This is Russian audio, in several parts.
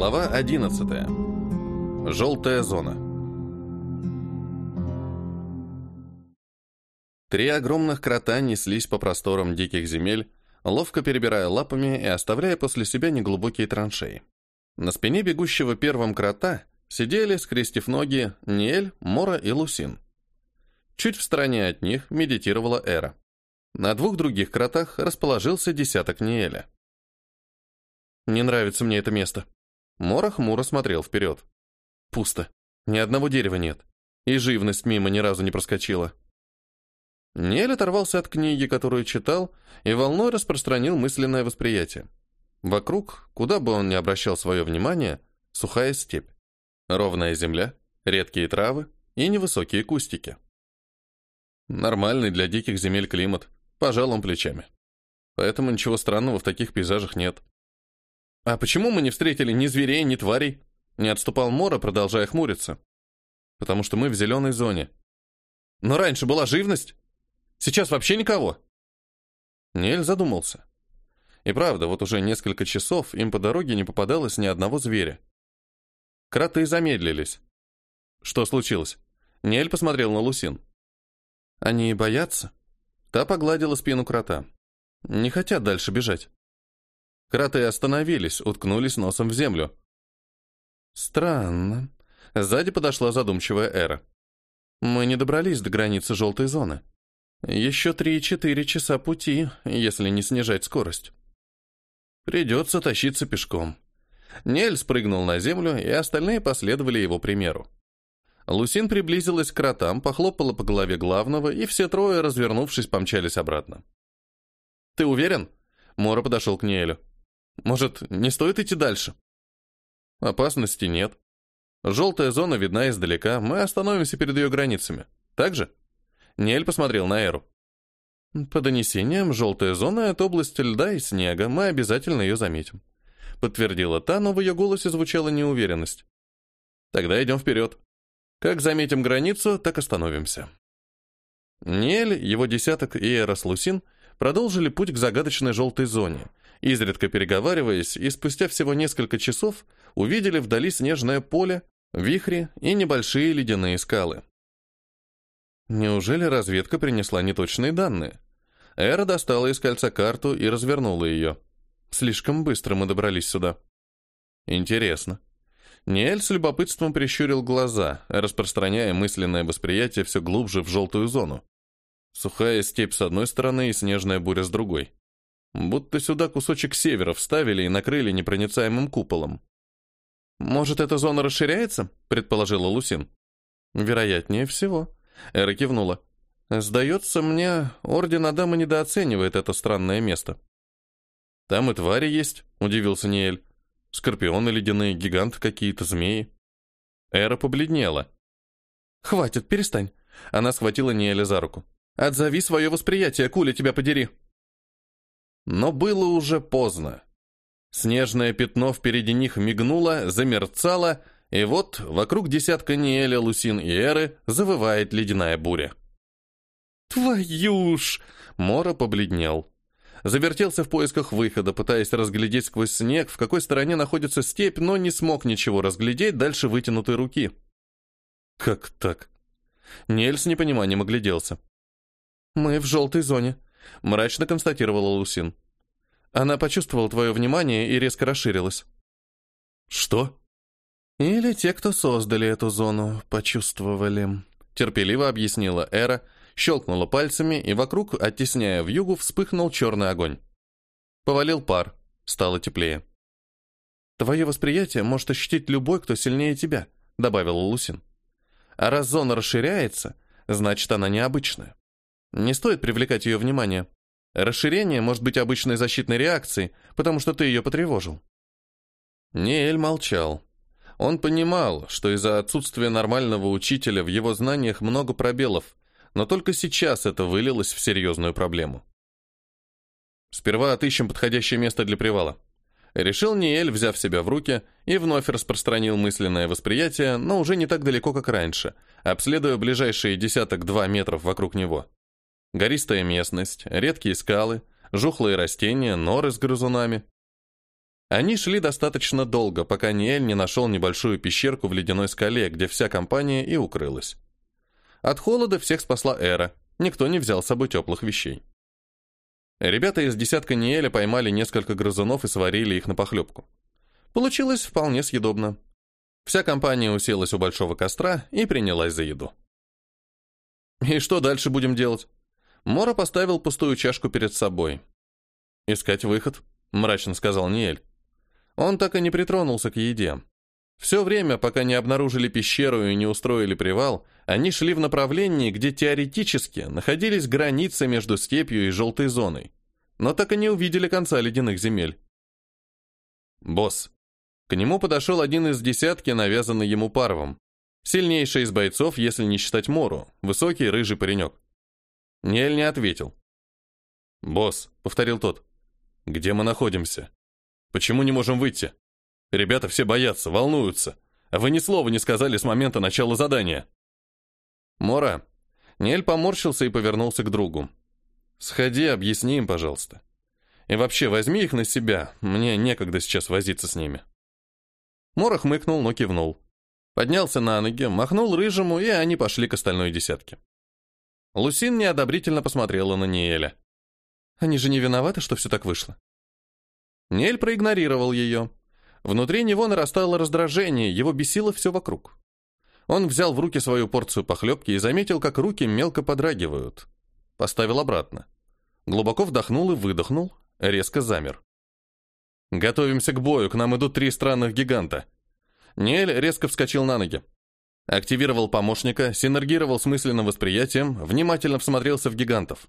Глава 11. Желтая зона. Три огромных крота неслись по просторам диких земель, ловко перебирая лапами и оставляя после себя неглубокие траншеи. На спине бегущего первым крота сидели, скрестив ноги, Ниэль, Мора и Лусин. Чуть в стороне от них медитировала Эра. На двух других кротах расположился десяток Ниэля. «Не нравится мне это место». Мора хмуро смотрел вперед. «Пусто. Ни одного дерева нет. И живность мимо ни разу не проскочила». Ниэль оторвался от книги, которую читал, и волной распространил мысленное восприятие. Вокруг, куда бы он ни обращал свое внимание, сухая степь. Ровная земля, редкие травы и невысокие кустики. Нормальный для диких земель климат, пожал он плечами. Поэтому ничего странного в таких пейзажах нет. «А почему мы не встретили ни зверей, ни тварей?» Не отступал Мора, продолжая хмуриться. «Потому что мы в зеленой зоне. Но раньше была живность. Сейчас вообще никого». Нель задумался. И правда, вот уже несколько часов им по дороге не попадалось ни одного зверя. Кроты замедлились. Что случилось? Нель посмотрел на Лусин. Они боятся? Та погладила спину крота. Не хотят дальше бежать. Кроты остановились, уткнулись носом в землю. Странно. Сзади подошла задумчивая Эра. Мы не добрались до границы желтой зоны. Еще три-четыре часа пути, если не снижать скорость. Придется тащиться пешком. Нель спрыгнул на землю, и остальные последовали его примеру. Лусин приблизилась к кротам, похлопала по голове главного, и все трое, развернувшись, помчались обратно. «Ты уверен?» Мора подошел к Ниэлю. «Может, не стоит идти дальше?» «Опасности нет. Желтая зона видна издалека, мы остановимся перед ее границами. Так же?» Ниэль посмотрел на Эру. По донесениям, желтая зона — это область льда и снега, мы обязательно ее заметим. Подтвердила та, но в ее голосе звучала неуверенность. Тогда идем вперед. Как заметим границу, так остановимся. Нель, его десяток и Эрос Лусин продолжили путь к загадочной желтой зоне, изредка переговариваясь, и спустя всего несколько часов увидели вдали снежное поле, вихри и небольшие ледяные скалы. Неужели разведка принесла неточные данные? Эра достала из кольца карту и развернула ее. Слишком быстро мы добрались сюда. Интересно. Ниэль с любопытством прищурил глаза, распространяя мысленное восприятие все глубже в желтую зону. Сухая степь с одной стороны и снежная буря с другой. Будто сюда кусочек севера вставили и накрыли непроницаемым куполом. «Может, эта зона расширяется?» — предположила Лусин. «Вероятнее всего», Эра кивнула. «Сдается мне, Орден Адама недооценивает это странное место». «Там и твари есть», — удивился Ниэль. «Скорпионы ледяные, гиганты какие-то, змеи». Эра побледнела. «Хватит, перестань». Она схватила Ниэля за руку. «Отзови свое восприятие, Куля, тебя подери». Но было уже поздно. Снежное пятно впереди них мигнуло, замерцало, и вот вокруг десятка Ниэля, Лусин и Эры завывает ледяная буря. «Твою ж!» Мора побледнел. Завертелся в поисках выхода, пытаясь разглядеть сквозь снег, в какой стороне находится степь, но не смог ничего разглядеть дальше вытянутой руки. «Как так?» Нель с непониманием огляделся. «Мы в желтой зоне», — мрачно констатировала Лусин. Она почувствовала твое внимание и резко расширилась. «Что?» Или те, кто создали эту зону, почувствовали. Терпеливо объяснила Эра, щелкнула пальцами, и вокруг, оттесняя в югу, вспыхнул черный огонь. Повалил пар, стало теплее. «Твое восприятие может ощутить любой, кто сильнее тебя», — добавила Лусин. «А раз зона расширяется, значит, она необычная. Не стоит привлекать ее внимание. Расширение может быть обычной защитной реакцией, потому что ты ее потревожил». Ниэль молчал, он понимал, что из-за отсутствия нормального учителя в его знаниях много пробелов, но только сейчас это вылилось в серьезную проблему. «Сперва отыщем подходящее место для привала», Решил Ниэль, взяв себя в руки, и вновь распространил мысленное восприятие, но уже не так далеко, как раньше, обследуя ближайшие десяток-два метров вокруг него. Гористая местность, редкие скалы, жухлые растения, норы с грызунами. Они шли достаточно долго, пока Ниэль не нашел небольшую пещерку в ледяной скале, где вся компания и укрылась. От холода всех спасла Эра, никто не взял с собой теплых вещей. Ребята из десятка Ниэля поймали несколько грызунов и сварили их на похлебку. Получилось вполне съедобно. Вся компания уселась у большого костра и принялась за еду. «И что дальше будем делать?» Мора поставил пустую чашку перед собой. «Искать выход», — мрачно сказал Ниэль. Он так и не притронулся к еде. Все время, пока не обнаружили пещеру и не устроили привал, они шли в направлении, где теоретически находились границы между степью и желтой зоной, но так и не увидели конца ледяных земель. «Босс». К нему подошел один из десятки, навязанный ему парвом. Сильнейший из бойцов, если не считать Мору, высокий рыжий паренек. Нель не ответил. «Босс», — повторил тот, — «где мы находимся?» Почему не можем выйти? Ребята все боятся, волнуются. А вы ни слова не сказали с момента начала задания. Мора. Нель поморщился и повернулся к другу. Сходи, объясни им, пожалуйста. И вообще, возьми их на себя. Мне некогда сейчас возиться с ними. Мора хмыкнул, но кивнул. Поднялся на ноги, махнул рыжему, и они пошли к остальной десятке. Лусин неодобрительно посмотрела на Ниэля. Они же не виноваты, что все так вышло. Нель проигнорировал ее. Внутри него нарастало раздражение, его бесило все вокруг. Он взял в руки свою порцию похлебки и заметил, как руки мелко подрагивают. Поставил обратно. Глубоко вдохнул и выдохнул, резко замер. «Готовимся к бою, к нам идут три странных гиганта». Нель резко вскочил на ноги. Активировал помощника, синергировал с мысленным восприятием, внимательно всмотрелся в гигантов.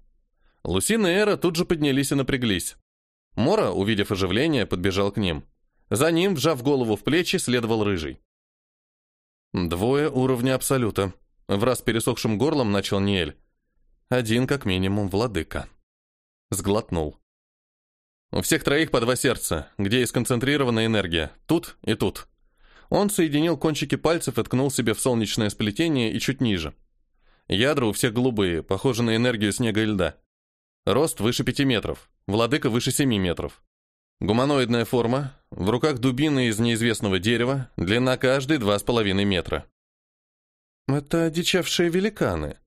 Лусин и Эра тут же поднялись и напряглись. Мора, увидев оживление, подбежал к ним. За ним, вжав голову в плечи, следовал рыжий. Двое уровня абсолюта. В раз пересохшим горлом начал Ниэль. Один, как минимум, владыка. Сглотнул. У всех троих по два сердца, где и сконцентрирована энергия. Тут и тут. Он соединил кончики пальцев и ткнул себе в солнечное сплетение и чуть ниже. Ядра у всех голубые, похожи на энергию снега и льда. Рост выше пяти метров. Владыка выше 7 метров. Гуманоидная форма, в руках дубины из неизвестного дерева, длина каждой 2,5 метра. Это одичавшие великаны.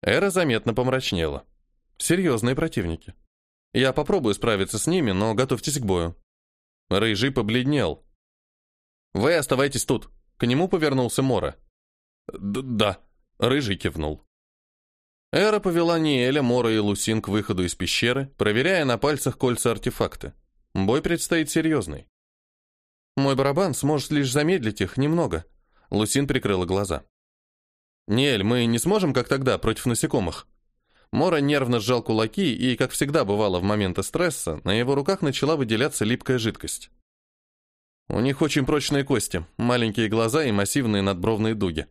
Эра заметно помрачнела. Серьезные противники. Я попробую справиться с ними, но готовьтесь к бою. Рыжий побледнел. Вы оставайтесь тут. К нему повернулся Мора. да. Рыжий кивнул. Эра повела Ниэля, Мора и Лусин к выходу из пещеры, проверяя на пальцах кольца артефакты. Бой предстоит серьезный. Мой барабан сможет лишь замедлить их немного. Лусин прикрыла глаза. «Ниэль, мы не сможем, как тогда, против насекомых?» Мора нервно сжал кулаки, и, как всегда бывало в моменты стресса, на его руках начала выделяться липкая жидкость. У них очень прочные кости, маленькие глаза и массивные надбровные дуги.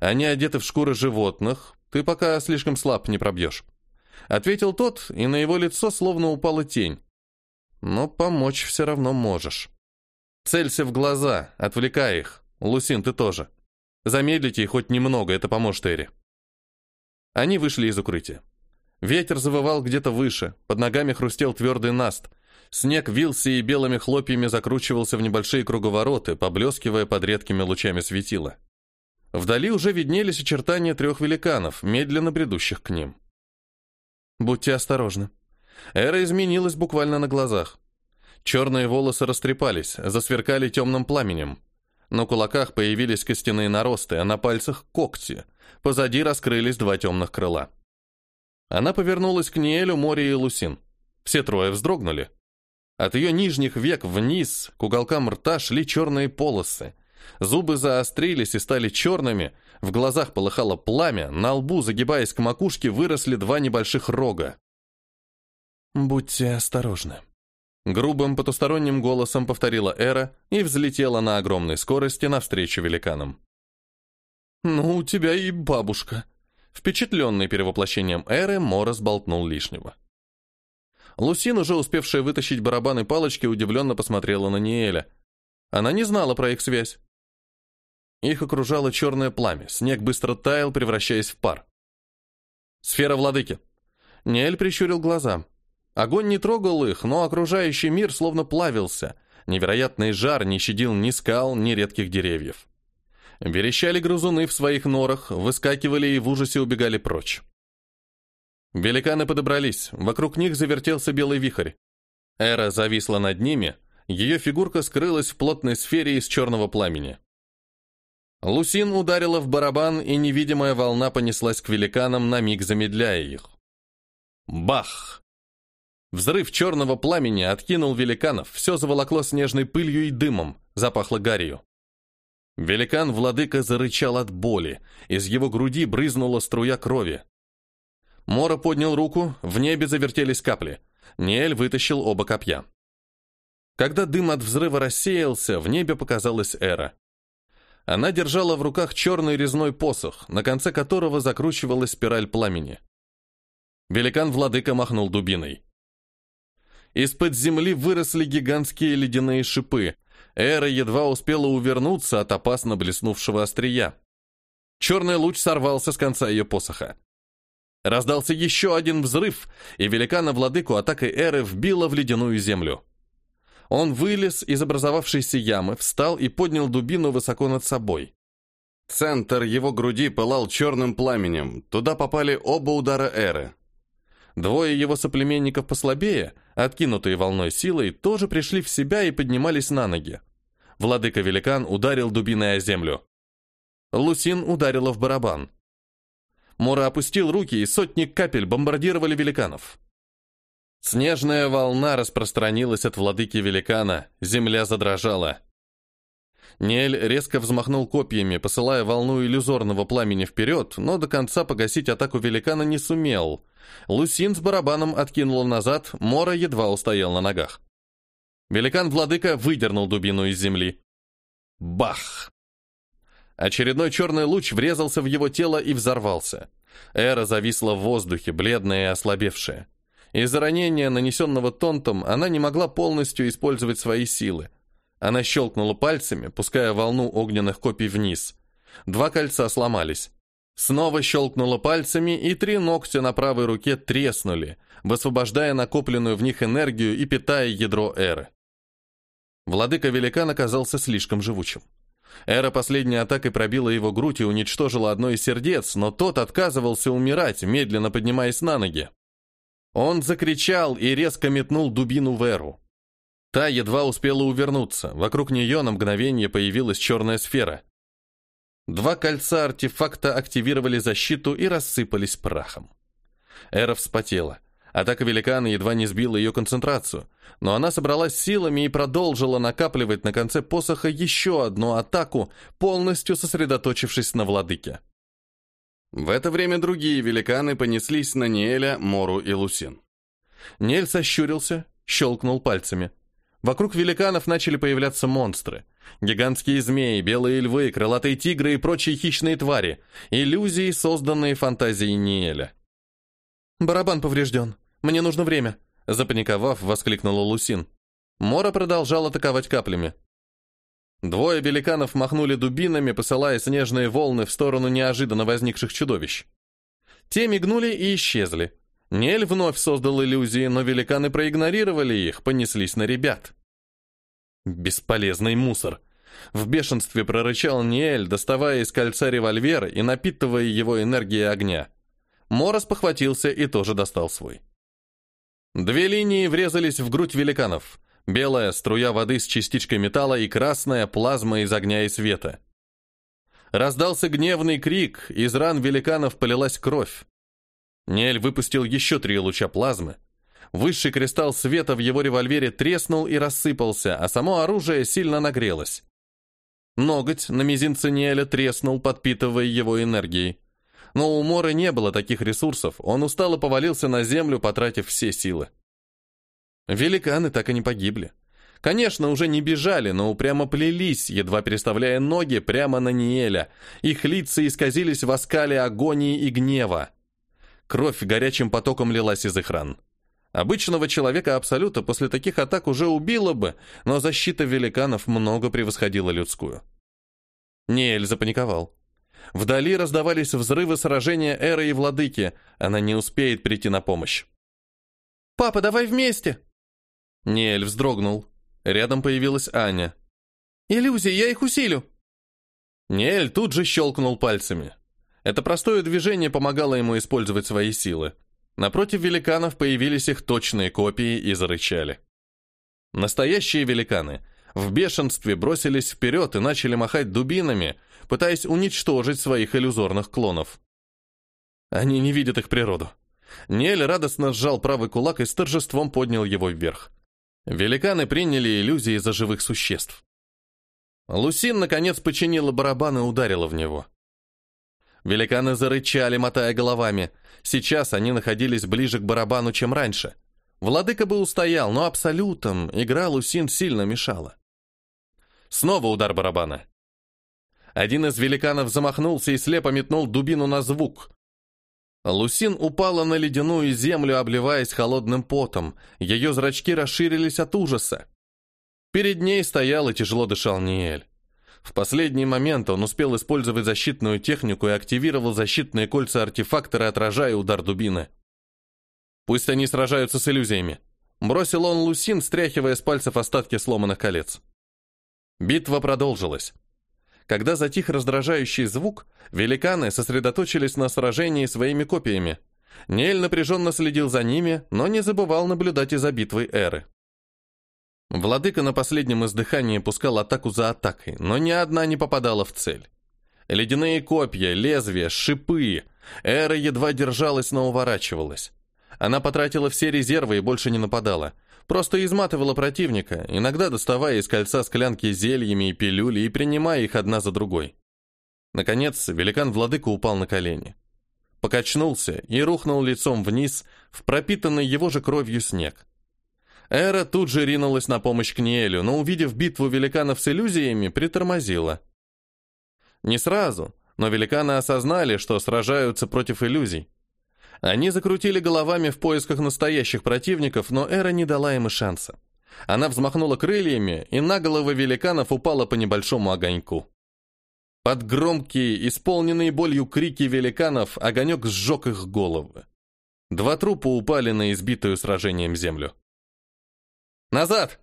Они одеты в шкуры животных, ты пока слишком слаб, не пробьешь. Ответил тот, и на его лицо словно упала тень. Но помочь все равно можешь. Целься в глаза, отвлекай их. Лусин, ты тоже. Замедлите их хоть немного, это поможет Эри. Они вышли из укрытия. Ветер завывал где-то выше, под ногами хрустел твердый наст. Снег вился и белыми хлопьями закручивался в небольшие круговороты, поблескивая под редкими лучами светила. Вдали уже виднелись очертания трех великанов, медленно бредущих к ним. «Будьте осторожны». Эра изменилась буквально на глазах. Черные волосы растрепались, засверкали темным пламенем. На кулаках появились костяные наросты, а на пальцах — когти. Позади раскрылись два темных крыла. Она повернулась к Ниэлю, Море и Лусин. Все трое вздрогнули. От ее нижних век вниз к уголкам рта шли черные полосы — Зубы заострились и стали черными, в глазах полыхало пламя, на лбу, загибаясь к макушке, выросли два небольших рога. «Будьте осторожны», — грубым потусторонним голосом повторила Эра и взлетела на огромной скорости навстречу великанам. «Ну, у тебя и бабушка», — впечатленный перевоплощением Эры, Морос болтнул лишнего. Лусин, уже успевшая вытащить барабаны палочки, удивленно посмотрела на Ниэля. Она не знала про их связь. Их окружало черное пламя, снег быстро таял, превращаясь в пар. «Сфера владыки!» Ниэль прищурил глаза. Огонь не трогал их, но окружающий мир словно плавился. Невероятный жар не щадил ни скал, ни редких деревьев. Верещали грызуны в своих норах, выскакивали и в ужасе убегали прочь. Великаны подобрались, вокруг них завертелся белый вихрь. Эра зависла над ними, ее фигурка скрылась в плотной сфере из черного пламени. Лусин ударила в барабан, и невидимая волна понеслась к великанам, на миг замедляя их. Бах! Взрыв черного пламени откинул великанов, все заволокло снежной пылью и дымом, запахло гарью. Великан-владыка зарычал от боли, из его груди брызнула струя крови. Мора поднял руку, в небе завертелись капли. Ниэль вытащил оба копья. Когда дым от взрыва рассеялся, в небе показалась Эра. Она держала в руках черный резной посох, на конце которого закручивалась спираль пламени. Великан-владыка махнул дубиной. Из-под земли выросли гигантские ледяные шипы. Эра едва успела увернуться от опасно блеснувшего острия. Черный луч сорвался с конца ее посоха. Раздался еще один взрыв, и великана-владыку атакой Эры вбило в ледяную землю. Он вылез из образовавшейся ямы, встал и поднял дубину высоко над собой. Центр его груди пылал черным пламенем, туда попали оба удара Эры. Двое его соплеменников послабее, откинутые волной силой, тоже пришли в себя и поднимались на ноги. Владыка-великан ударил дубиной о землю. Лусин ударила в барабан. Мора опустил руки, и сотни капель бомбардировали великанов. Снежная волна распространилась от владыки великана, земля задрожала. Нель резко взмахнул копьями, посылая волну иллюзорного пламени вперед, но до конца погасить атаку великана не сумел. Лусин с барабаном откинул назад, Мора едва устоял на ногах. Великан-владыка выдернул дубину из земли. Бах! Очередной черный луч врезался в его тело и взорвался. Эра зависла в воздухе, бледная и ослабевшая. Из-за ранения, нанесенного тонтом, она не могла полностью использовать свои силы. Она щелкнула пальцами, пуская волну огненных копий вниз. Два кольца сломались. Снова щелкнула пальцами, и три ногтя на правой руке треснули, высвобождая накопленную в них энергию и питая ядро Эры. Владыка-великан оказался слишком живучим. Эра последней атакой пробила его грудь и уничтожила одно из сердец, но тот отказывался умирать, медленно поднимаясь на ноги. Он закричал и резко метнул дубину в Эру. Та едва успела увернуться, вокруг нее на мгновение появилась черная сфера. Два кольца артефакта активировали защиту и рассыпались прахом. Эра вспотела. Атака великана едва не сбила ее концентрацию, но она собралась силами и продолжила накапливать на конце посоха еще одну атаку, полностью сосредоточившись на владыке. В это время другие великаны понеслись на Ниэля, Мору и Лусин. Нель сощурился, щелкнул пальцами – Вокруг великанов начали появляться монстры. Гигантские змеи, белые львы, крылатые тигры и прочие хищные твари. Иллюзии, созданные фантазией Ниэля. «Барабан поврежден. Мне нужно время», — запаниковав, воскликнула Лусин. Мора продолжал атаковать каплями. Двое великанов махнули дубинами, посылая снежные волны в сторону неожиданно возникших чудовищ. Те мигнули и исчезли. Нель вновь создал иллюзии, но великаны проигнорировали их, понеслись на ребят. Бесполезный мусор. В бешенстве прорычал Ниэль, доставая из кольца револьвер и напитывая его энергией огня. Морос похватился и тоже достал свой. Две линии врезались в грудь великанов. Белая струя воды с частичкой металла и красная плазма из огня и света. Раздался гневный крик, из ран великанов полилась кровь. Нель выпустил еще три луча плазмы. Высший кристалл света в его револьвере треснул и рассыпался, а само оружие сильно нагрелось. Ноготь на мизинце Неля треснул, подпитывая его энергией. Но у Моры не было таких ресурсов, он устало повалился на землю, потратив все силы. Великаны так и не погибли. Конечно, уже не бежали, но упрямо плелись, едва переставляя ноги прямо на Ниэля. Их лица исказились в оскале агонии и гнева. Кровь горячим потоком лилась из их ран. Обычного человека Абсолюта после таких атак уже убило бы, но защита великанов много превосходила людскую. Неэль запаниковал. Вдали раздавались взрывы сражения Эры и Владыки. Она не успеет прийти на помощь. «Папа, давай вместе!» Неэль вздрогнул. Рядом появилась Аня. «Иллюзии, я их усилю!» Ниэль тут же щелкнул пальцами. Это простое движение помогало ему использовать свои силы. Напротив великанов появились их точные копии и зарычали. Настоящие великаны в бешенстве бросились вперед и начали махать дубинами, пытаясь уничтожить своих иллюзорных клонов. Они не видят их природу. Нель радостно сжал правый кулак и с торжеством поднял его вверх. Великаны приняли иллюзии за живых существ. Лусин, наконец, починила барабан и ударила в него. Великаны зарычали, мотая головами. Сейчас они находились ближе к барабану, чем раньше. Владыка бы устоял, но абсолютом игра Лусин сильно мешала. Снова удар барабана. Один из великанов замахнулся и слепо метнул дубину на звук. Лусин упала на ледяную землю, обливаясь холодным потом. Ее зрачки расширились от ужаса. Перед ней стоял и тяжело дышал Ниэль. В последний момент он успел использовать защитную технику и активировал защитные кольца артефактора, отражая удар дубины. Пусть они сражаются с иллюзиями. Бросил он Лусин, стряхивая с пальцев остатки сломанных колец. Битва продолжилась. Когда затих раздражающий звук, великаны сосредоточились на сражении своими копиями. Нель напряженно следил за ними, но не забывал наблюдать и за битвой Эры. Владыка на последнем издыхании пускал атаку за атакой, но ни одна не попадала в цель. Ледяные копья, лезвия, шипы. Эра едва держалась, но уворачивалась. Она потратила все резервы и больше не нападала – Просто изматывала противника, иногда доставая из кольца склянки зельями и пилюли и принимая их одна за другой. Наконец, великан-владыка упал на колени. Покачнулся и рухнул лицом вниз в пропитанный его же кровью снег. Эра тут же ринулась на помощь к Ниэлю, но, увидев битву великанов с иллюзиями, притормозила. Не сразу, но великаны осознали, что сражаются против иллюзий. Они закрутили головами в поисках настоящих противников, но Эра не дала им и шанса. Она взмахнула крыльями, и на головы великанов упала по небольшому огоньку. Под громкие, исполненные болью крики великанов, огонек сжег их головы. Два трупа упали на избитую сражением землю. «Назад!»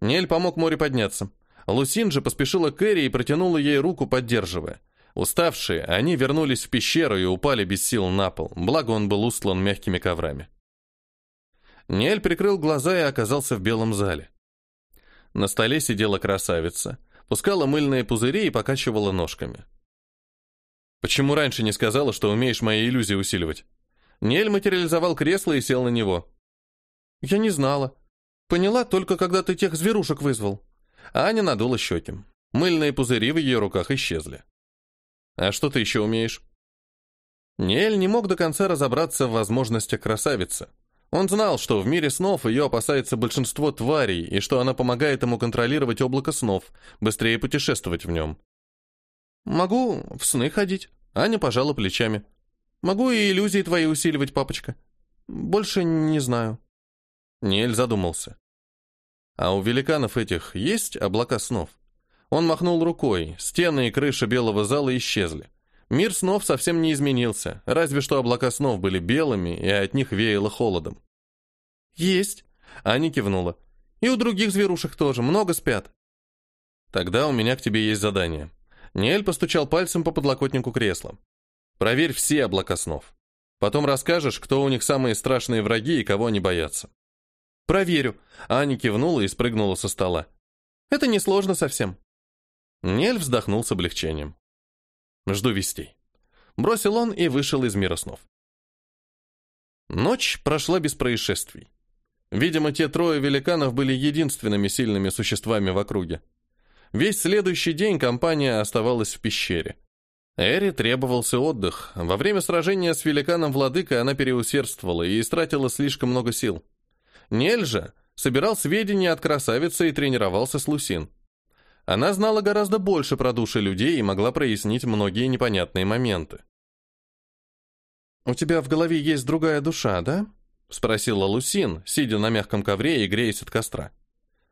Нель помог море подняться. Лусин же поспешила к Эри и протянула ей руку, поддерживая. Уставшие, они вернулись в пещеру и упали без сил на пол, благо он был устлан мягкими коврами. Ниэль прикрыл глаза и оказался в белом зале. На столе сидела красавица, пускала мыльные пузыри и покачивала ножками. «Почему раньше не сказала, что умеешь мои иллюзии усиливать?» Ниэль материализовал кресло и сел на него. «Я не знала. Поняла только, когда ты тех зверушек вызвал». Аня надула щеки. Мыльные пузыри в ее руках исчезли. А что ты еще умеешь? Ниэль не мог до конца разобраться в возможностях красавицы. Он знал, что в мире снов ее опасается большинство тварей, и что она помогает ему контролировать облако снов, быстрее путешествовать в нем. «Могу в сны ходить», — Аня пожала плечами. «Могу и иллюзии твои усиливать, папочка. Больше не знаю». Ниэль задумался. «А у великанов этих есть облака снов?» Он махнул рукой, стены и крыша белого зала исчезли. Мир снов совсем не изменился, разве что облака снов были белыми, и от них веяло холодом. «Есть», — Аня кивнула. «И у других зверушек тоже, много спят». «Тогда у меня к тебе есть задание». Ниэль постучал пальцем по подлокотнику кресла. «Проверь все облака снов. Потом расскажешь, кто у них самые страшные враги и кого они боятся». «Проверю», — Аня кивнула и спрыгнула со стола. «Это несложно совсем». Нель вздохнул с облегчением. «Жду вестей». Бросил он и вышел из мира снов. Ночь прошла без происшествий. Видимо, те трое великанов были единственными сильными существами в округе. Весь следующий день компания оставалась в пещере. Эри требовался отдых. Во время сражения с великаном-владыкой она переусердствовала и истратила слишком много сил. Нель же собирал сведения от красавицы и тренировался с Лусин. Она знала гораздо больше про души людей и могла прояснить многие непонятные моменты. «У тебя в голове есть другая душа, да?» — спросила Лусин, сидя на мягком ковре и греясь от костра.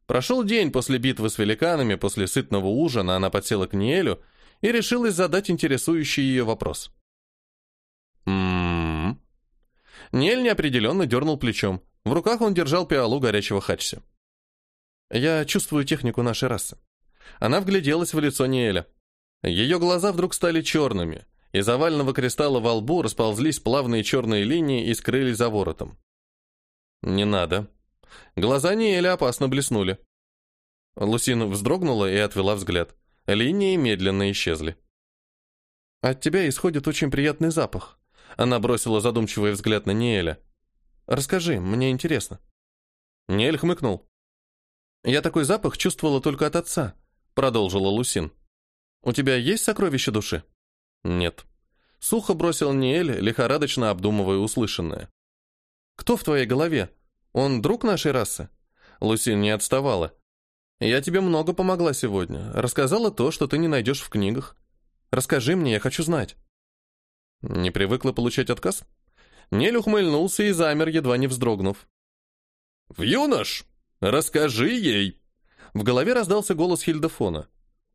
Прошел день после битвы с великанами, после сытного ужина она подсела к Ниэлю и решилась задать интересующий ее вопрос. «М-м-м». Ниэль неопределенно дернул плечом. В руках он держал пиалу горячего хачси. Я чувствую технику нашей расы. Она вгляделась в лицо Ниэля. Ее глаза вдруг стали черными. Из овального кристалла во лбу расползлись плавные черные линии и скрылись за воротом. «Не надо». Глаза Ниэля опасно блеснули. Лусин вздрогнула и отвела взгляд. Линии медленно исчезли. «От тебя исходит очень приятный запах». Она бросила задумчивый взгляд на Ниэля. «Расскажи, мне интересно». Ниэль хмыкнул. «Я такой запах чувствовала только от отца», — продолжила Лусин. «У тебя есть сокровище души?» «Нет». Сухо бросил Ниэль, лихорадочно обдумывая услышанное. «Кто в твоей голове? Он друг нашей расы?» Лусин не отставала. «Я тебе много помогла сегодня. Рассказала то, что ты не найдешь в книгах. Расскажи мне, я хочу знать». Не привыкла получать отказ? Нель ухмыльнулся и замер, едва не вздрогнув. «В юнош! Расскажи ей!» В голове раздался голос Хильдефона.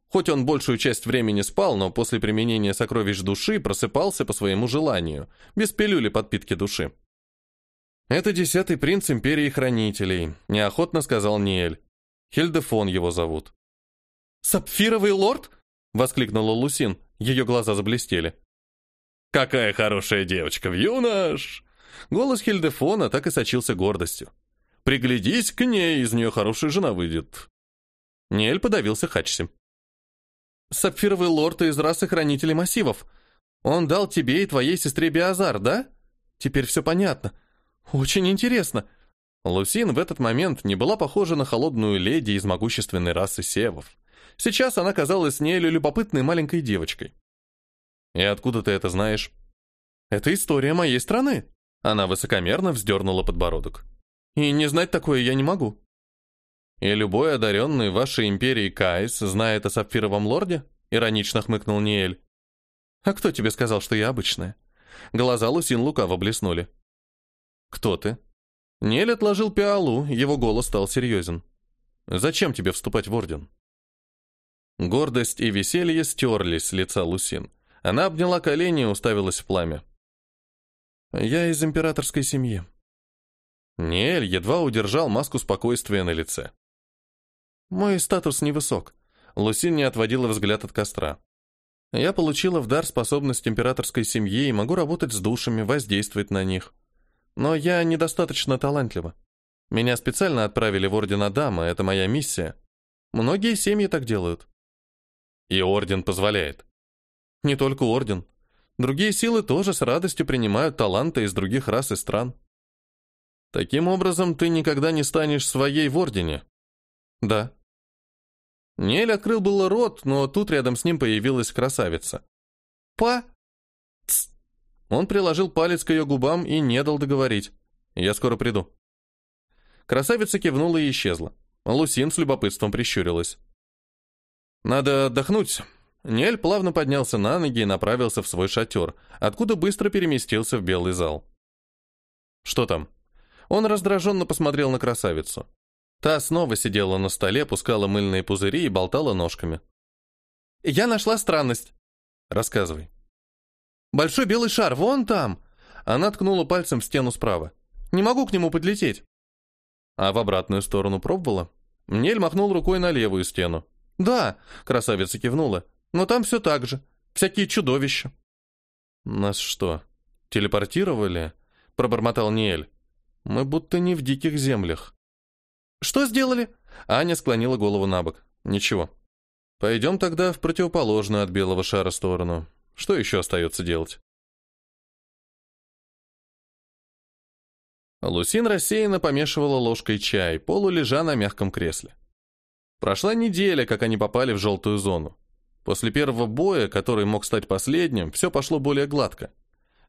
Хоть он большую часть времени спал, но после применения сокровищ души просыпался по своему желанию, без пилюли подпитки души. «Это десятый принц Империи Хранителей», — неохотно сказал Ниэль. Хильдефон его зовут. «Сапфировый лорд?» — воскликнула Лусин. Ее глаза заблестели. «Какая хорошая девочка, юнош!» Голос Хильдефона так и сочился гордостью. «Приглядись к ней, из нее хорошая жена выйдет». Ниэль подавился Хачси. «Сапфировый лорд из расы хранителей массивов. Он дал тебе и твоей сестре Биазар, да? Теперь все понятно. Очень интересно». Лусин в этот момент не была похожа на холодную леди из могущественной расы севов. Сейчас она казалась Ниэлю любопытной маленькой девочкой. «И откуда ты это знаешь?» «Это история моей страны». Она высокомерно вздернула подбородок. «И не знать такое я не могу». «И любой одаренный вашей империи Кайс знает о Сапфировом лорде?» — иронично хмыкнул Ниэль. «А кто тебе сказал, что я обычная?» Глаза Лусин лукаво блеснули. «Кто ты?» Ниэль отложил пиалу, его голос стал серьезен. «Зачем тебе вступать в орден?» Гордость и веселье стерлись с лица Лусин. Она обняла колени и уставилась в пламя. «Я из императорской семьи». Ниэль едва удержал маску спокойствия на лице. Мой статус невысок. Лусин не отводила взгляд от костра. Я получила в дар способность императорской семьи и могу работать с душами, воздействовать на них. Но я недостаточно талантлива. Меня специально отправили в Орден Адама, это моя миссия. Многие семьи так делают. И Орден позволяет. Не только Орден. Другие силы тоже с радостью принимают таланты из других рас и стран. Таким образом, ты никогда не станешь своей в Ордене. Да. Нель открыл было рот, но тут рядом с ним появилась красавица. «Па!» Тс. Он приложил палец к ее губам и не дал договорить. «Я скоро приду». Красавица кивнула и исчезла. Лусин с любопытством прищурилась. «Надо отдохнуть». Нель плавно поднялся на ноги и направился в свой шатер, откуда быстро переместился в белый зал. «Что там?» Он раздраженно посмотрел на красавицу. Та снова сидела на столе, пускала мыльные пузыри и болтала ножками. «Я нашла странность». «Рассказывай». «Большой белый шар, вон там!» Она ткнула пальцем в стену справа. «Не могу к нему подлететь». «А в обратную сторону пробовала?» Нель махнул рукой на левую стену. «Да», — красавица кивнула, — «но там все так же. Всякие чудовища». «Нас что, телепортировали?» — пробормотал Ниэль. «Мы будто не в диких землях». «Что сделали?» Аня склонила голову на бок. «Ничего. Пойдем тогда в противоположную от белого шара сторону. Что еще остается делать?» Лусин рассеянно помешивала ложкой чай, полулежа на мягком кресле. Прошла неделя, как они попали в желтую зону. После первого боя, который мог стать последним, все пошло более гладко.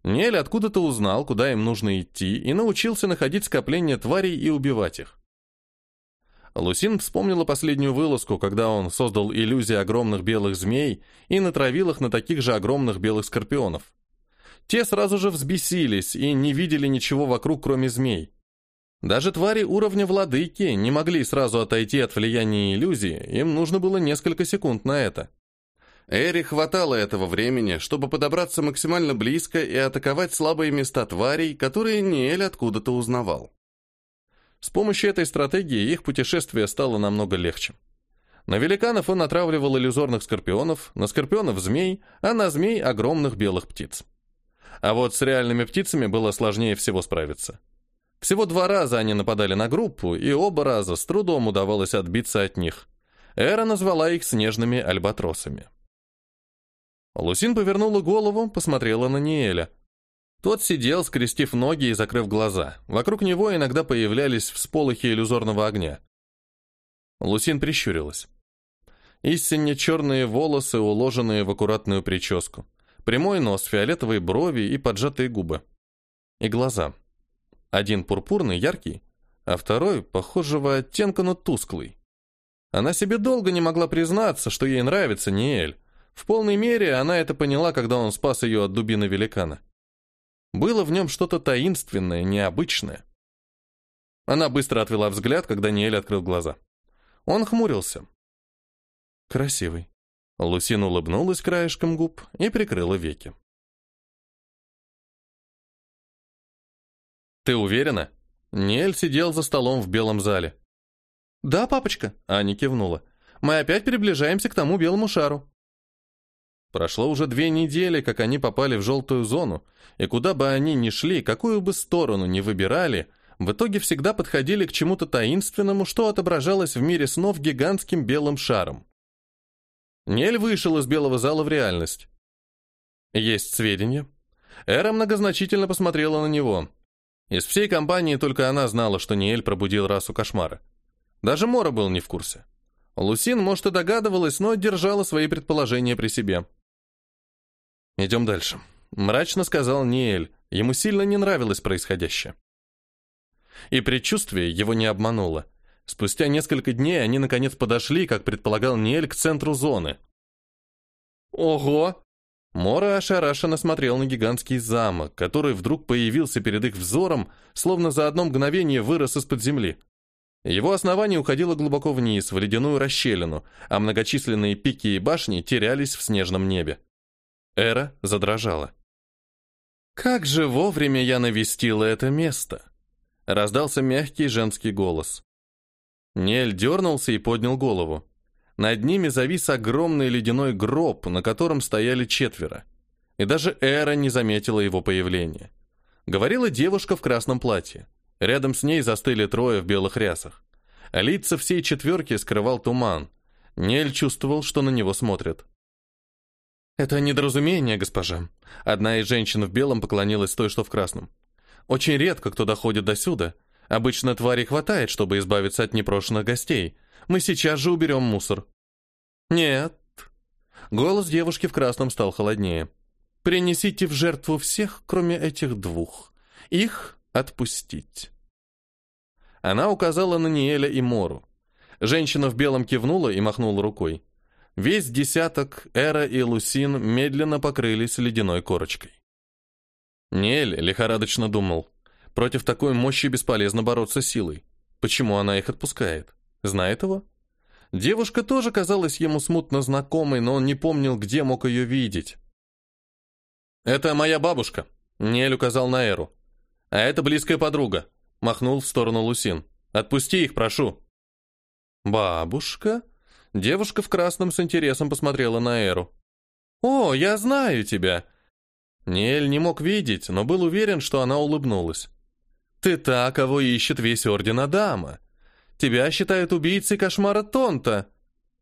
Нель откуда-то узнал, куда им нужно идти, и научился находить скопление тварей и убивать их. Лусин вспомнила последнюю вылазку, когда он создал иллюзии огромных белых змей и натравил их на таких же огромных белых скорпионов. Те сразу же взбесились и не видели ничего вокруг, кроме змей. Даже твари уровня владыки не могли сразу отойти от влияния иллюзии, им нужно было несколько секунд на это. Эри хватало этого времени, чтобы подобраться максимально близко и атаковать слабые места тварей, которые Ниэль откуда-то узнавал. С помощью этой стратегии их путешествие стало намного легче. На великанов он отравливал иллюзорных скорпионов, на скорпионов змей, а на змей огромных белых птиц. А вот с реальными птицами было сложнее всего справиться. Всего два раза они нападали на группу, и оба раза с трудом удавалось отбиться от них. Эра назвала их снежными альбатросами. Лусин повернула голову, посмотрела на Ниэля. Тот сидел, скрестив ноги и закрыв глаза. Вокруг него иногда появлялись всполохи иллюзорного огня. Лусин прищурилась. Истинно черные волосы, уложенные в аккуратную прическу. Прямой нос, фиолетовые брови и поджатые губы. И глаза. Один пурпурный, яркий, а второй, похожего оттенка, но тусклый. Она себе долго не могла признаться, что ей нравится Ниэль. В полной мере она это поняла, когда он спас ее от дубины великана. Было в нем что-то таинственное, необычное. Она быстро отвела взгляд, когда Ниэль открыл глаза. Он хмурился. «Красивый». Лусин улыбнулась краешком губ и прикрыла веки. «Ты уверена?» Ниэль сидел за столом в белом зале. «Да, папочка», — Аня кивнула. «Мы опять приближаемся к тому белому шару». Прошло уже две недели, как они попали в желтую зону, и куда бы они ни шли, какую бы сторону ни выбирали, в итоге всегда подходили к чему-то таинственному, что отображалось в мире снов гигантским белым шаром. Нель вышел из белого зала в реальность. Есть сведения. Эра многозначительно посмотрела на него. Из всей компании только она знала, что Ниэль пробудил расу кошмара. Даже Мора был не в курсе. Лусин, может, и догадывалась, но держала свои предположения при себе. «Идем дальше», — мрачно сказал Ниэль. Ему сильно не нравилось происходящее. И предчувствие его не обмануло. Спустя несколько дней они наконец подошли, как предполагал Ниэль, к центру зоны. «Ого!» Мора ошарашенно смотрел на гигантский замок, который вдруг появился перед их взором, словно за одно мгновение вырос из-под земли. Его основание уходило глубоко вниз, в ледяную расщелину, а многочисленные пики и башни терялись в снежном небе. Эра задрожала. «Как же вовремя я навестила это место!» Раздался мягкий женский голос. Нель дернулся и поднял голову. Над ними завис огромный ледяной гроб, на котором стояли четверо. И даже Эра не заметила его появления. Говорила девушка в красном платье. Рядом с ней застыли трое в белых рясах. Лица всей четверки скрывал туман. Нель чувствовал, что на него смотрят. «Это недоразумение, госпожа». Одна из женщин в белом поклонилась той, что в красном. «Очень редко кто доходит до сюда. Обычно твари хватает, чтобы избавиться от непрошенных гостей. Мы сейчас же уберем мусор». «Нет». Голос девушки в красном стал холоднее. «Принесите в жертву всех, кроме этих двух. Их отпустить». Она указала на Ниэля и Мору. Женщина в белом кивнула и махнула рукой. Весь десяток, Эра и Лусин, медленно покрылись ледяной корочкой. Нель лихорадочно думал. Против такой мощи бесполезно бороться силой. Почему она их отпускает? Знает его? Девушка тоже казалась ему смутно знакомой, но он не помнил, где мог ее видеть. «Это моя бабушка», — Нель указал на Эру. «А это близкая подруга», — махнул в сторону Лусин. «Отпусти их, прошу». «Бабушка?» Девушка в красном с интересом посмотрела на Эру. «О, я знаю тебя!» Ниэль не мог видеть, но был уверен, что она улыбнулась. «Ты та, кого ищет весь Орден Адама. Тебя считают убийцей кошмара Тонта.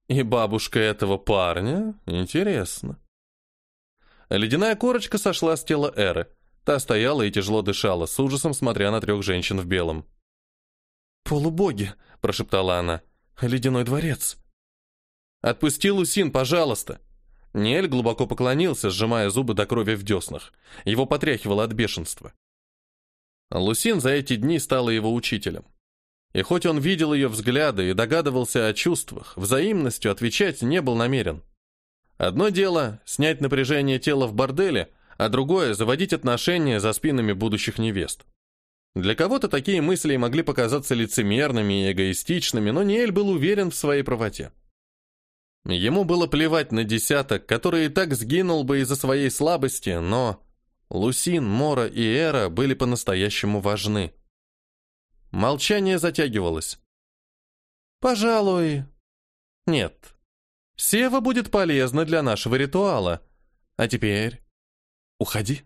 И бабушка этого парня? Интересно». Ледяная корочка сошла с тела Эры. Та стояла и тяжело дышала, с ужасом смотря на трех женщин в белом. «Полубоги!» – прошептала она. «Ледяной дворец!» «Отпусти Лусин, пожалуйста!» Ниэль глубоко поклонился, сжимая зубы до крови в деснах. Его потряхивало от бешенства. Лусин за эти дни стала его учителем. И хоть он видел ее взгляды и догадывался о чувствах, взаимностью отвечать не был намерен. Одно дело — снять напряжение тела в борделе, а другое — заводить отношения за спинами будущих невест. Для кого-то такие мысли могли показаться лицемерными и эгоистичными, но Ниэль был уверен в своей правоте. Ему было плевать на десяток, который и так сгинул бы из-за своей слабости, но... Лусин, Мора и Эра были по-настоящему важны. Молчание затягивалось. «Пожалуй...» «Нет. Сева будет полезна для нашего ритуала. А теперь...» «Уходи».